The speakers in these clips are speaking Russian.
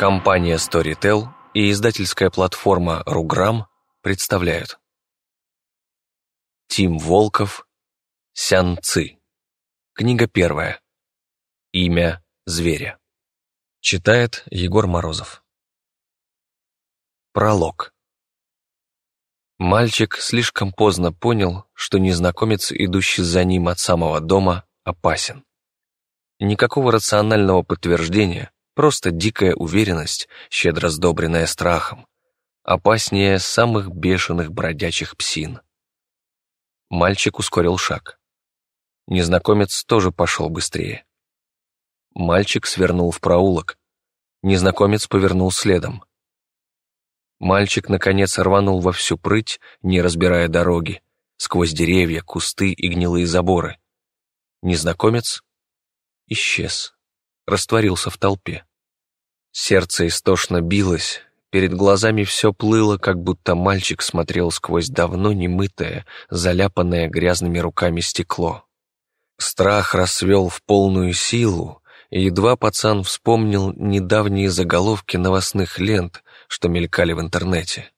Компания Storytel и издательская платформа Руграм представляют. Тим Волков Сян Ци. Книга первая. Имя зверя. Читает Егор Морозов. Пролог. Мальчик слишком поздно понял, что незнакомец, идущий за ним от самого дома, опасен. Никакого рационального подтверждения, просто дикая уверенность, щедро сдобренная страхом, опаснее самых бешеных бродячих псин. Мальчик ускорил шаг. Незнакомец тоже пошел быстрее. Мальчик свернул в проулок. Незнакомец повернул следом. Мальчик, наконец, рванул во всю прыть, не разбирая дороги, сквозь деревья, кусты и гнилые заборы. Незнакомец исчез, растворился в толпе. Сердце истошно билось, перед глазами все плыло, как будто мальчик смотрел сквозь давно немытое, заляпанное грязными руками стекло. Страх расцвел в полную силу, и едва пацан вспомнил недавние заголовки новостных лент, что мелькали в интернете.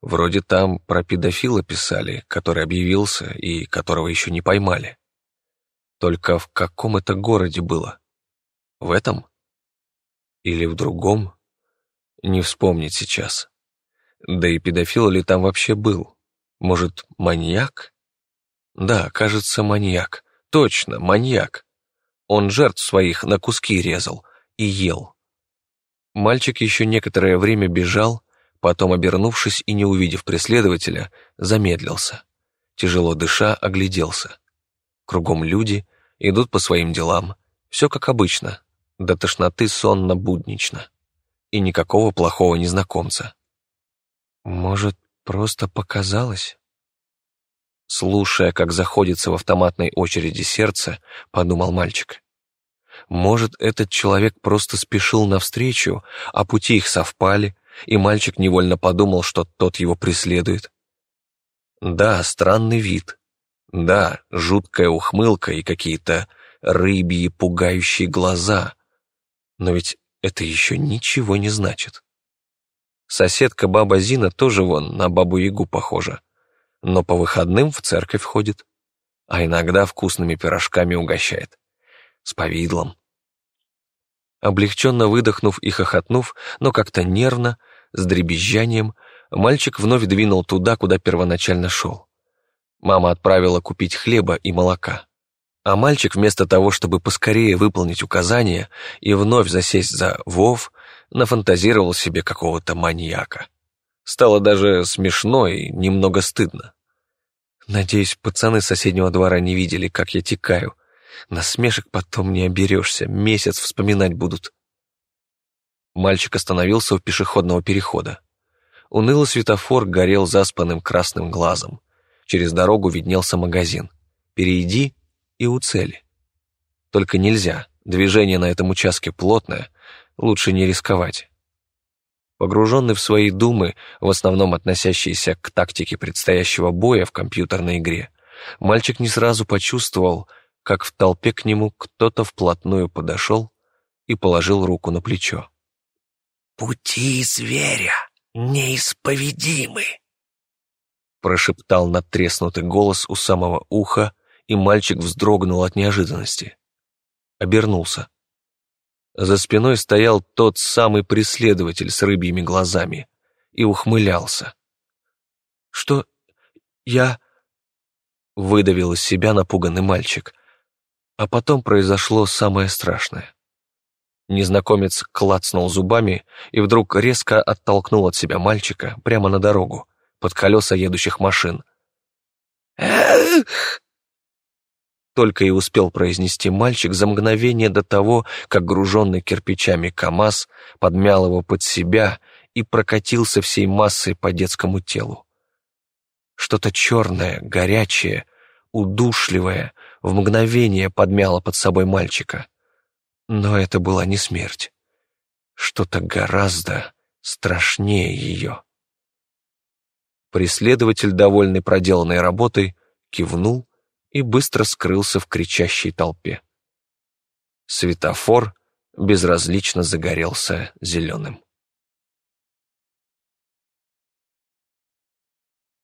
Вроде там про педофила писали, который объявился и которого еще не поймали. Только в каком это городе было? В этом? Или в другом? Не вспомнить сейчас. Да и педофил ли там вообще был? Может, маньяк? Да, кажется, маньяк. Точно, маньяк. Он жертв своих на куски резал и ел. Мальчик еще некоторое время бежал, потом, обернувшись и не увидев преследователя, замедлился. Тяжело дыша, огляделся. Кругом люди, идут по своим делам. Все как обычно, до тошноты сонно-буднично. И никакого плохого незнакомца. Может, просто показалось? Слушая, как заходится в автоматной очереди сердце, подумал мальчик. Может, этот человек просто спешил навстречу, а пути их совпали, и мальчик невольно подумал, что тот его преследует. Да, странный вид. Да, жуткая ухмылка и какие-то рыбьи пугающие глаза. Но ведь это еще ничего не значит. Соседка баба Зина тоже вон на бабу-ягу похожа, но по выходным в церковь ходит, а иногда вкусными пирожками угощает с повидлом. Облегченно выдохнув и хохотнув, но как-то нервно, с дребезжанием, мальчик вновь двинул туда, куда первоначально шел. Мама отправила купить хлеба и молока. А мальчик вместо того, чтобы поскорее выполнить указания и вновь засесть за Вов, нафантазировал себе какого-то маньяка. Стало даже смешно и немного стыдно. Надеюсь, пацаны соседнего двора не видели, как я текаю, Насмешек потом не оберешься, месяц вспоминать будут. Мальчик остановился у пешеходного перехода. Унылый светофор горел заспанным красным глазом. Через дорогу виднелся магазин. Перейди и у цели. Только нельзя, движение на этом участке плотное, лучше не рисковать. Погруженный в свои думы, в основном относящиеся к тактике предстоящего боя в компьютерной игре, мальчик не сразу почувствовал, как в толпе к нему кто-то вплотную подошел и положил руку на плечо. «Пути зверя неисповедимы!» Прошептал надтреснутый голос у самого уха, и мальчик вздрогнул от неожиданности. Обернулся. За спиной стоял тот самый преследователь с рыбьими глазами и ухмылялся. «Что я...» — выдавил из себя напуганный мальчик. А потом произошло самое страшное. Незнакомец клацнул зубами и вдруг резко оттолкнул от себя мальчика прямо на дорогу, под колеса едущих машин. Только и успел произнести мальчик за мгновение до того, как груженный кирпичами КамАЗ подмял его под себя и прокатился всей массой по детскому телу. Что-то черное, горячее, удушливое, в мгновение подмяла под собой мальчика. Но это была не смерть. Что-то гораздо страшнее ее. Преследователь, довольный проделанной работой, кивнул и быстро скрылся в кричащей толпе. Светофор безразлично загорелся зеленым.